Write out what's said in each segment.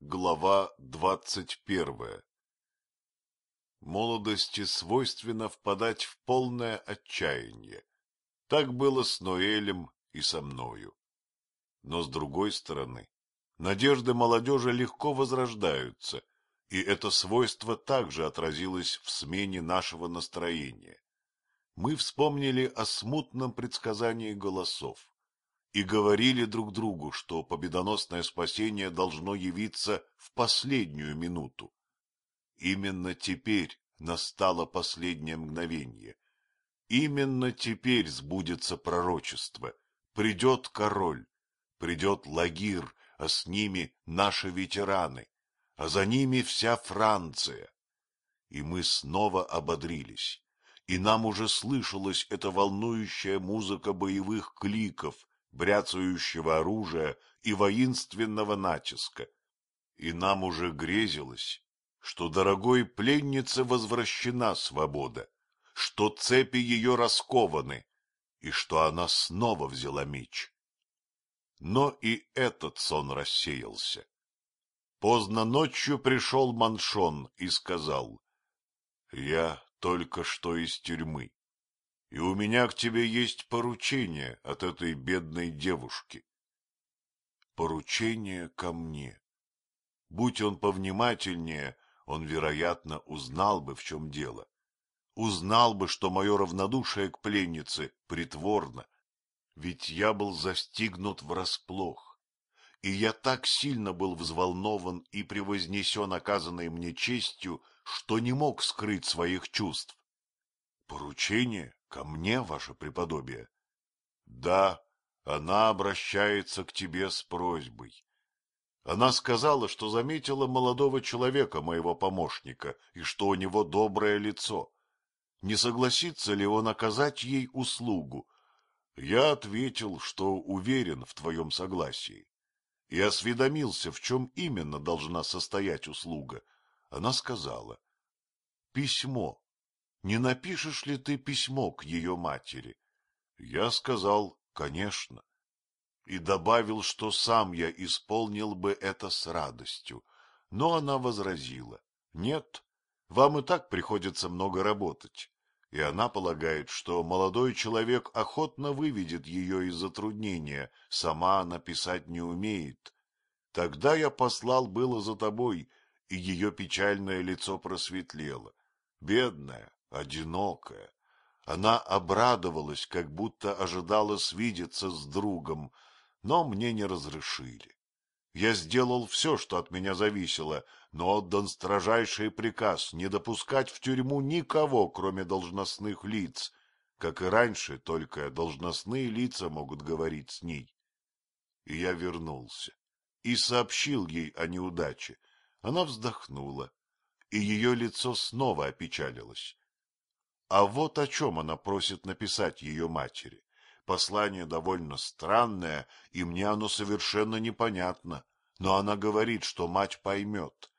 Глава двадцать первая Молодости свойственно впадать в полное отчаяние. Так было с Ноэлем и со мною. Но с другой стороны, надежды молодежи легко возрождаются, и это свойство также отразилось в смене нашего настроения. Мы вспомнили о смутном предсказании голосов и говорили друг другу, что победоносное спасение должно явиться в последнюю минуту. Именно теперь настало последнее мгновение. Именно теперь сбудется пророчество. Придет король, придет Лагир, а с ними наши ветераны, а за ними вся Франция. И мы снова ободрились, и нам уже слышалась эта волнующая музыка боевых кликов, бряцающего оружия и воинственного натиска. И нам уже грезилось, что дорогой пленнице возвращена свобода, что цепи ее раскованы, и что она снова взяла меч. Но и этот сон рассеялся. Поздно ночью пришел Маншон и сказал, — Я только что из тюрьмы и у меня к тебе есть поручение от этой бедной девушки. Поручение ко мне. Будь он повнимательнее, он, вероятно, узнал бы, в чем дело. Узнал бы, что мое равнодушие к пленнице притворно, ведь я был застигнут врасплох, и я так сильно был взволнован и превознесен оказанной мне честью, что не мог скрыть своих чувств. Поручение? Ко мне, ваше преподобие? Да, она обращается к тебе с просьбой. Она сказала, что заметила молодого человека, моего помощника, и что у него доброе лицо. Не согласится ли он оказать ей услугу? Я ответил, что уверен в твоем согласии, и осведомился, в чем именно должна состоять услуга. Она сказала, — письмо не напишешь ли ты письмо к ее матери? Я сказал, конечно, и добавил, что сам я исполнил бы это с радостью, но она возразила, нет, вам и так приходится много работать, и она полагает, что молодой человек охотно выведет ее из затруднения, сама она писать не умеет. Тогда я послал было за тобой, и ее печальное лицо просветлело. Бедная, одинокая. Она обрадовалась, как будто ожидала свидеться с другом, но мне не разрешили. Я сделал все, что от меня зависело, но отдан строжайший приказ не допускать в тюрьму никого, кроме должностных лиц, как и раньше, только должностные лица могут говорить с ней. И я вернулся и сообщил ей о неудаче. Она вздохнула, и ее лицо снова опечалилось. А вот о чем она просит написать ее матери. Послание довольно странное, и мне оно совершенно непонятно, но она говорит, что мать поймет.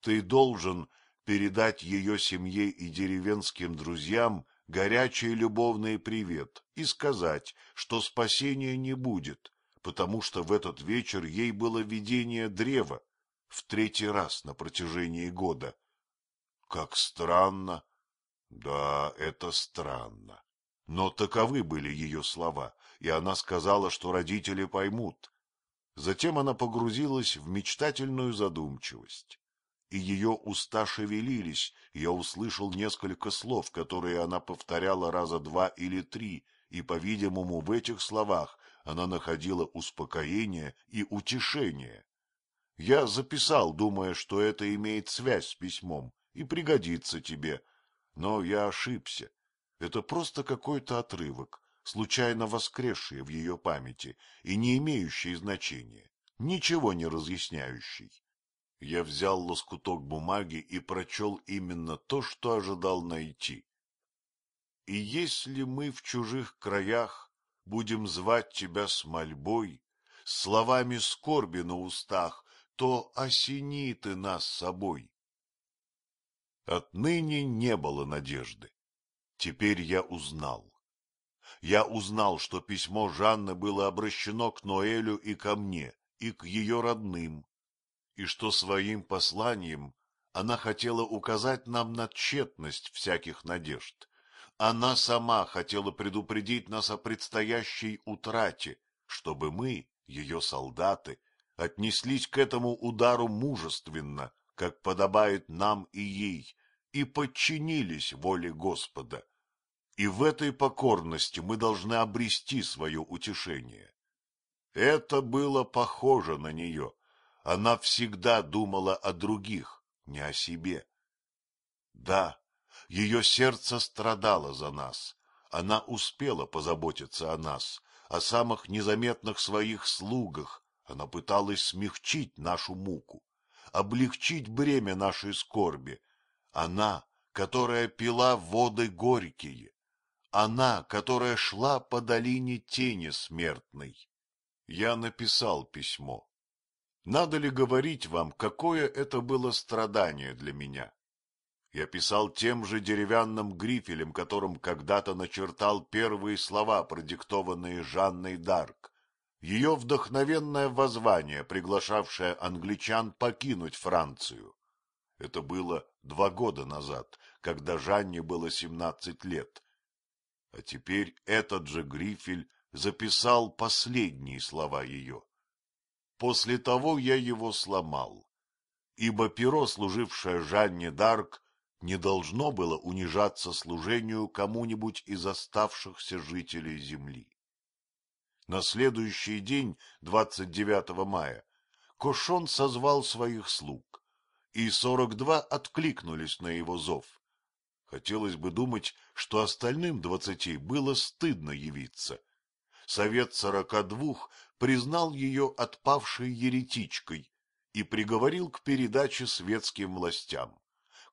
Ты должен передать ее семье и деревенским друзьям горячий любовный привет и сказать, что спасения не будет, потому что в этот вечер ей было видение древа в третий раз на протяжении года. Как странно, да, это странно. Но таковы были ее слова, и она сказала, что родители поймут. Затем она погрузилась в мечтательную задумчивость, и ее уста шевелились, я услышал несколько слов, которые она повторяла раза два или три, и, по-видимому, в этих словах она находила успокоение и утешение. Я записал, думая, что это имеет связь с письмом и пригодится тебе, но я ошибся. Это просто какой-то отрывок, случайно воскресший в ее памяти и не имеющий значения, ничего не разъясняющий. Я взял лоскуток бумаги и прочел именно то, что ожидал найти. И если мы в чужих краях будем звать тебя с мольбой, словами скорби на устах, то осени ты нас собой. Отныне не было надежды. Теперь я узнал. Я узнал, что письмо Жанны было обращено к Ноэлю и ко мне, и к ее родным. и что своим посланием она хотела указать нам на тщетность всяких надежд. Она сама хотела предупредить нас о предстоящей утрате, чтобы мы, ее солдаты, отнеслись к этому удару мужественно, как подобает нам и ей, и подчинились воле Господа. И в этой покорности мы должны обрести свое утешение. Это было похоже на нее. Она всегда думала о других, не о себе. Да, ее сердце страдало за нас. Она успела позаботиться о нас, о самых незаметных своих слугах. Она пыталась смягчить нашу муку, облегчить бремя нашей скорби. Она, которая пила воды горькие. Она, которая шла по долине тени смертной. Я написал письмо. Надо ли говорить вам, какое это было страдание для меня? Я писал тем же деревянным грифелем, которым когда-то начертал первые слова, продиктованные Жанной Дарк. Ее вдохновенное воззвание, приглашавшее англичан покинуть Францию. Это было два года назад, когда Жанне было семнадцать лет. А теперь этот же грифель записал последние слова ее. После того я его сломал, ибо перо, служившее Жанне Дарк, не должно было унижаться служению кому-нибудь из оставшихся жителей земли. На следующий день, 29 мая, Кошон созвал своих слуг, и сорок два откликнулись на его зов. Хотелось бы думать, что остальным двадцати было стыдно явиться, Совет сорока двух признал ее отпавшей еретичкой и приговорил к передаче светским властям.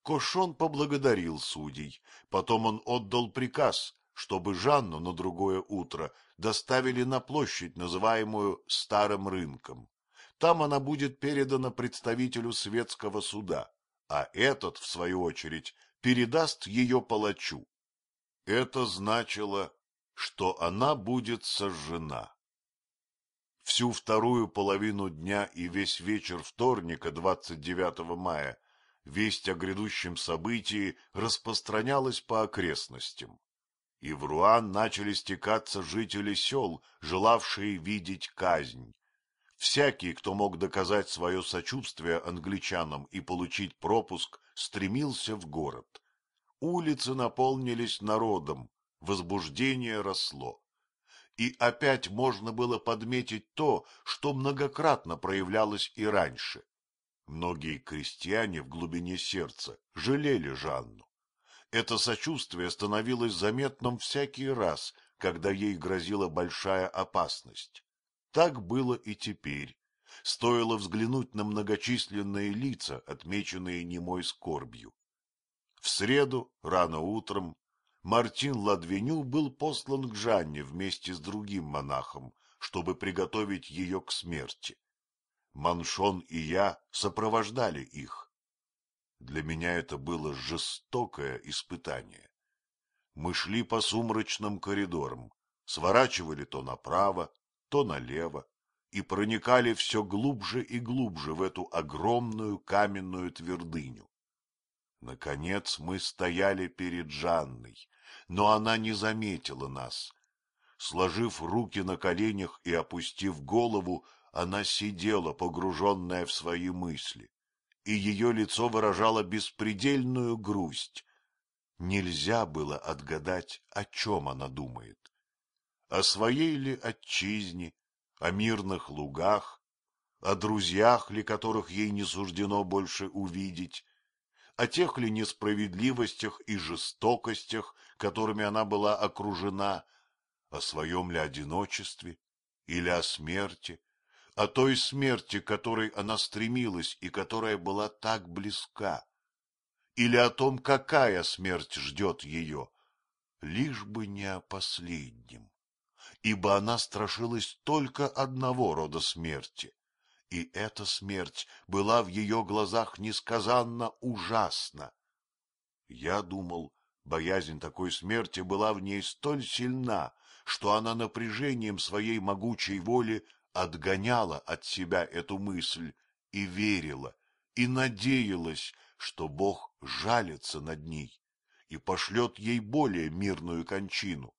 Кошон поблагодарил судей, потом он отдал приказ, чтобы Жанну на другое утро доставили на площадь, называемую Старым рынком. Там она будет передана представителю светского суда, а этот, в свою очередь, передаст ее палачу. Это значило что она будет сожжена. Всю вторую половину дня и весь вечер вторника, 29 мая, весть о грядущем событии распространялась по окрестностям. И в Руан начали стекаться жители сел, желавшие видеть казнь. Всякий, кто мог доказать свое сочувствие англичанам и получить пропуск, стремился в город. Улицы наполнились народом, возбуждение росло. И опять можно было подметить то, что многократно проявлялось и раньше. Многие крестьяне в глубине сердца жалели Жанну. Это сочувствие становилось заметным всякий раз, когда ей грозила большая опасность. Так было и теперь. Стоило взглянуть на многочисленные лица, отмеченные немой скорбью. В среду, рано утром, Мартин Ладвеню был послан к Жанне вместе с другим монахом, чтобы приготовить ее к смерти. Маншон и я сопровождали их. Для меня это было жестокое испытание. Мы шли по сумрачным коридорам, сворачивали то направо, то налево и проникали все глубже и глубже в эту огромную каменную твердыню. Наконец мы стояли перед Жанной, но она не заметила нас. Сложив руки на коленях и опустив голову, она сидела, погруженная в свои мысли, и ее лицо выражало беспредельную грусть. Нельзя было отгадать, о чем она думает. О своей ли отчизне, о мирных лугах, о друзьях ли, которых ей не суждено больше увидеть, о тех ли несправедливостях и жестокостях, которыми она была окружена, о своем ли одиночестве или о смерти, о той смерти, к которой она стремилась и которая была так близка, или о том, какая смерть ждет ее, лишь бы не о последнем, ибо она страшилась только одного рода смерти и эта смерть была в ее глазах несказанно ужасна. Я думал, боязнь такой смерти была в ней столь сильна, что она напряжением своей могучей воли отгоняла от себя эту мысль и верила, и надеялась, что Бог жалится над ней и пошлет ей более мирную кончину.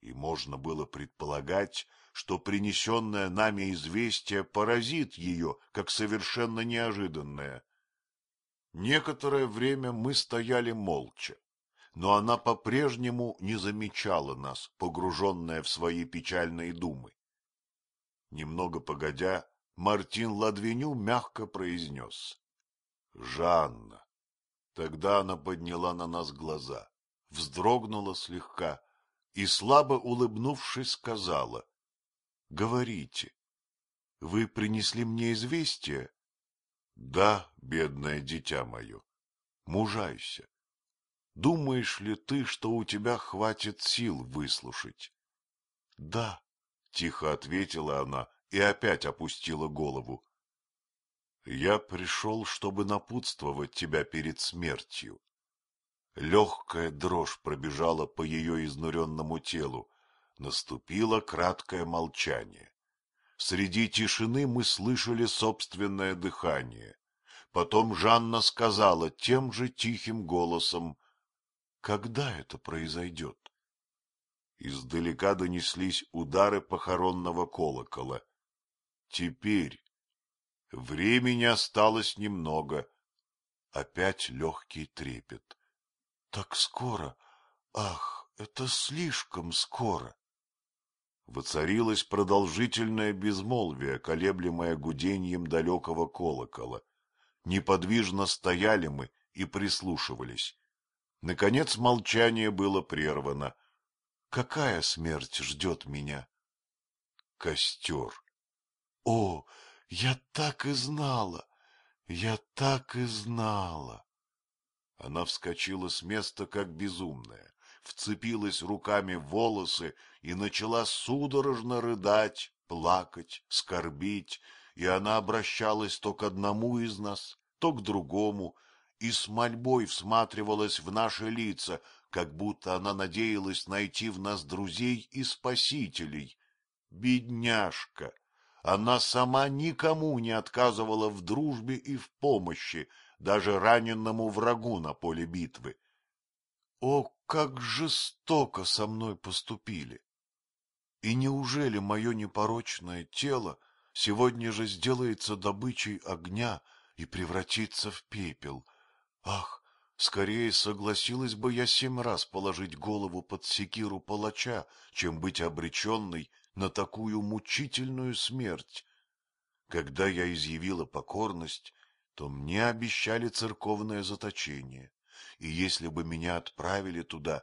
И можно было предполагать, что принесенное нами известие поразит ее, как совершенно неожиданное. Некоторое время мы стояли молча, но она по-прежнему не замечала нас, погруженная в свои печальные думы. Немного погодя, Мартин Ладвеню мягко произнес. — Жанна. Тогда она подняла на нас глаза, вздрогнула слегка и, слабо улыбнувшись, сказала. — Говорите. Вы принесли мне известие? — Да, бедное дитя мое. Мужайся. Думаешь ли ты, что у тебя хватит сил выслушать? — Да, — тихо ответила она и опять опустила голову. — Я пришел, чтобы напутствовать тебя перед смертью. Легкая дрожь пробежала по ее изнуренному телу. Наступило краткое молчание. Среди тишины мы слышали собственное дыхание. Потом Жанна сказала тем же тихим голосом, «Когда это произойдет?» Издалека донеслись удары похоронного колокола. Теперь времени осталось немного. Опять легкий трепет. Так скоро? Ах, это слишком скоро! Воцарилось продолжительное безмолвие, колеблемое гудением далекого колокола. Неподвижно стояли мы и прислушивались. Наконец молчание было прервано. Какая смерть ждет меня? Костер. О, я так и знала! Я так и знала! Она вскочила с места, как безумная, вцепилась руками в волосы и начала судорожно рыдать, плакать, скорбить, и она обращалась то к одному из нас, то к другому, и с мольбой всматривалась в наши лица, как будто она надеялась найти в нас друзей и спасителей. Бедняжка! Она сама никому не отказывала в дружбе и в помощи, даже раненному врагу на поле битвы. О, как жестоко со мной поступили! И неужели мое непорочное тело сегодня же сделается добычей огня и превратится в пепел? Ах, скорее согласилась бы я семь раз положить голову под секиру палача, чем быть обреченной на такую мучительную смерть. Когда я изъявила покорность, то мне обещали церковное заточение, и если бы меня отправили туда,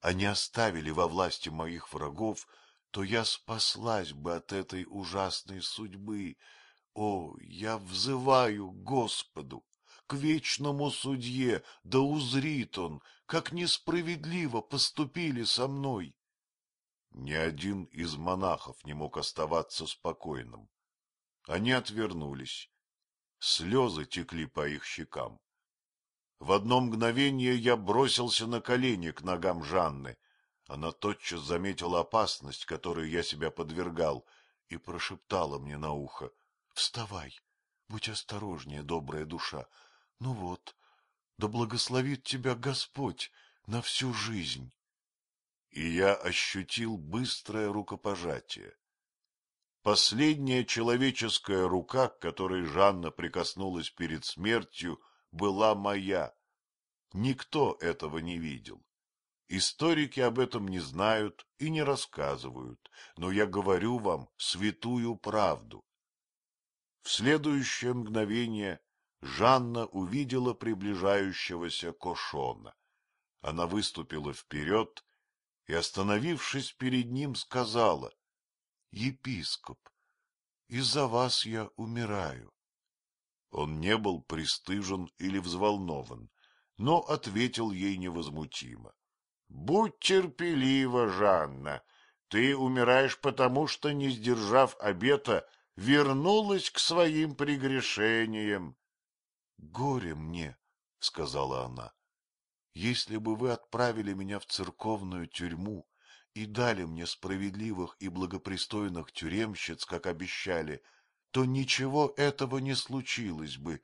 а не оставили во власти моих врагов, то я спаслась бы от этой ужасной судьбы. О, я взываю Господу, к вечному судье, да узрит он, как несправедливо поступили со мной. Ни один из монахов не мог оставаться спокойным. Они отвернулись. Слезы текли по их щекам. В одно мгновение я бросился на колени к ногам Жанны. Она тотчас заметила опасность, которой я себя подвергал, и прошептала мне на ухо. — Вставай, будь осторожнее, добрая душа. Ну вот, да благословит тебя Господь на всю жизнь и я ощутил быстрое рукопожатие. Последняя человеческая рука, к которой Жанна прикоснулась перед смертью, была моя. Никто этого не видел. Историки об этом не знают и не рассказывают, но я говорю вам святую правду. В следующее мгновение Жанна увидела приближающегося Кошона. Она выступила вперед и, остановившись перед ним, сказала, — Епископ, из-за вас я умираю. Он не был пристыжен или взволнован, но ответил ей невозмутимо. — Будь терпелива, Жанна, ты умираешь потому, что, не сдержав обета, вернулась к своим прегрешениям. — Горе мне, — сказала она, если бы вы отправили меня в церковную тюрьму и дали мне справедливых и благопристойных тюремщиц, как обещали, то ничего этого не случилось бы,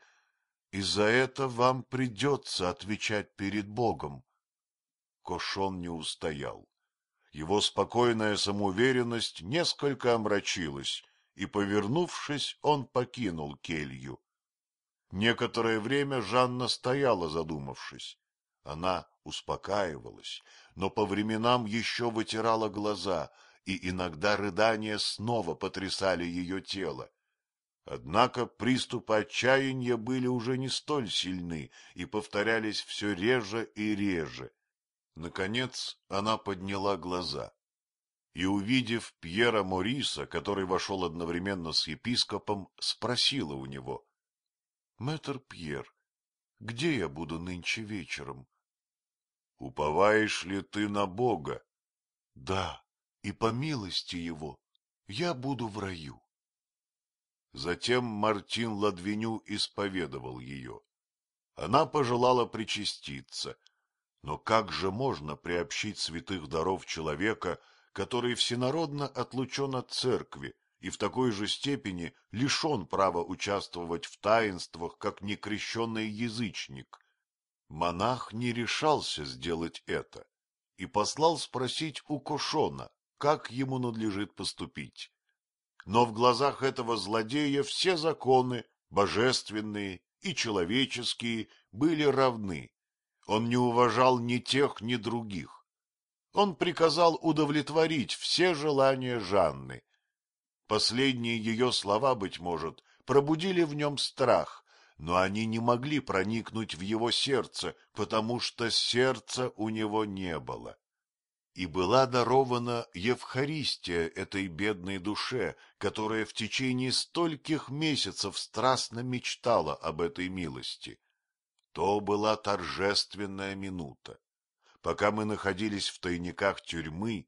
и за это вам придется отвечать перед Богом. Кошон не устоял. Его спокойная самоуверенность несколько омрачилась, и, повернувшись, он покинул келью. Некоторое время Жанна стояла, задумавшись. Она успокаивалась, но по временам еще вытирала глаза, и иногда рыдания снова потрясали ее тело. Однако приступы отчаяния были уже не столь сильны и повторялись все реже и реже. Наконец она подняла глаза и, увидев Пьера Мориса, который вошел одновременно с епископом, спросила у него. — Мэтр Пьер, где я буду нынче вечером? — Уповаешь ли ты на Бога? — Да, и по милости его я буду в раю. Затем Мартин Ладвеню исповедовал ее. Она пожелала причаститься. Но как же можно приобщить святых даров человека, который всенародно отлучен от церкви и в такой же степени лишен права участвовать в таинствах, как некрещенный язычник? Монах не решался сделать это и послал спросить у Кошона, как ему надлежит поступить но в глазах этого злодея все законы, божественные и человеческие, были равны. Он не уважал ни тех, ни других. Он приказал удовлетворить все желания Жанны. Последние ее слова, быть может, пробудили в нем страх, но они не могли проникнуть в его сердце, потому что сердца у него не было и была дарована Евхаристия этой бедной душе, которая в течение стольких месяцев страстно мечтала об этой милости. То была торжественная минута. Пока мы находились в тайниках тюрьмы,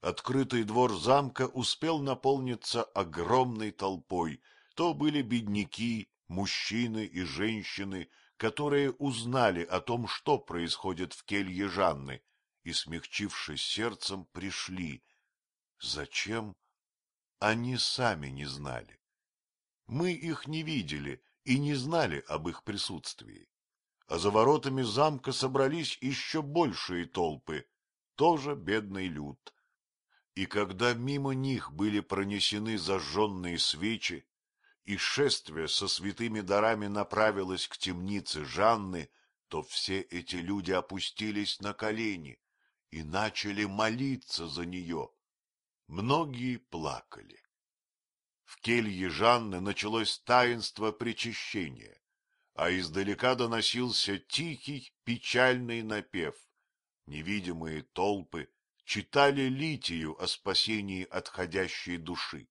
открытый двор замка успел наполниться огромной толпой. То были бедняки, мужчины и женщины, которые узнали о том, что происходит в келье Жанны, и, смягчившись сердцем, пришли. Зачем? Они сами не знали. Мы их не видели и не знали об их присутствии. А за воротами замка собрались еще большие толпы, тоже бедный люд. И когда мимо них были пронесены зажженные свечи, и шествие со святыми дарами направилось к темнице Жанны, то все эти люди опустились на колени, и начали молиться за нее. Многие плакали. В келье Жанны началось таинство причащения, а издалека доносился тихий, печальный напев. Невидимые толпы читали литию о спасении отходящей души.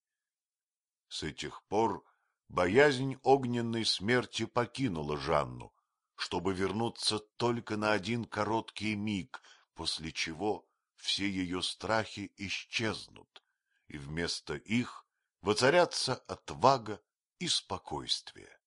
С этих пор боязнь огненной смерти покинула Жанну, чтобы вернуться только на один короткий миг — после чего все ее страхи исчезнут, и вместо их воцарятся отвага и спокойствие.